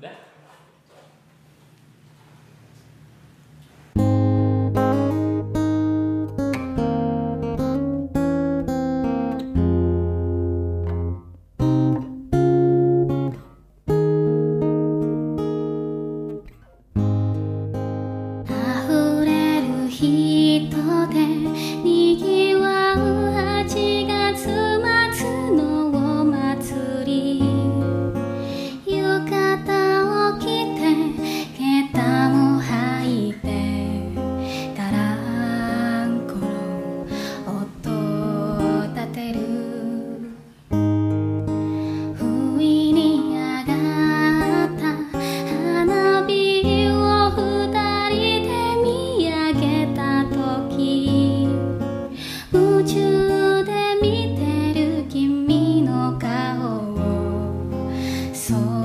that 서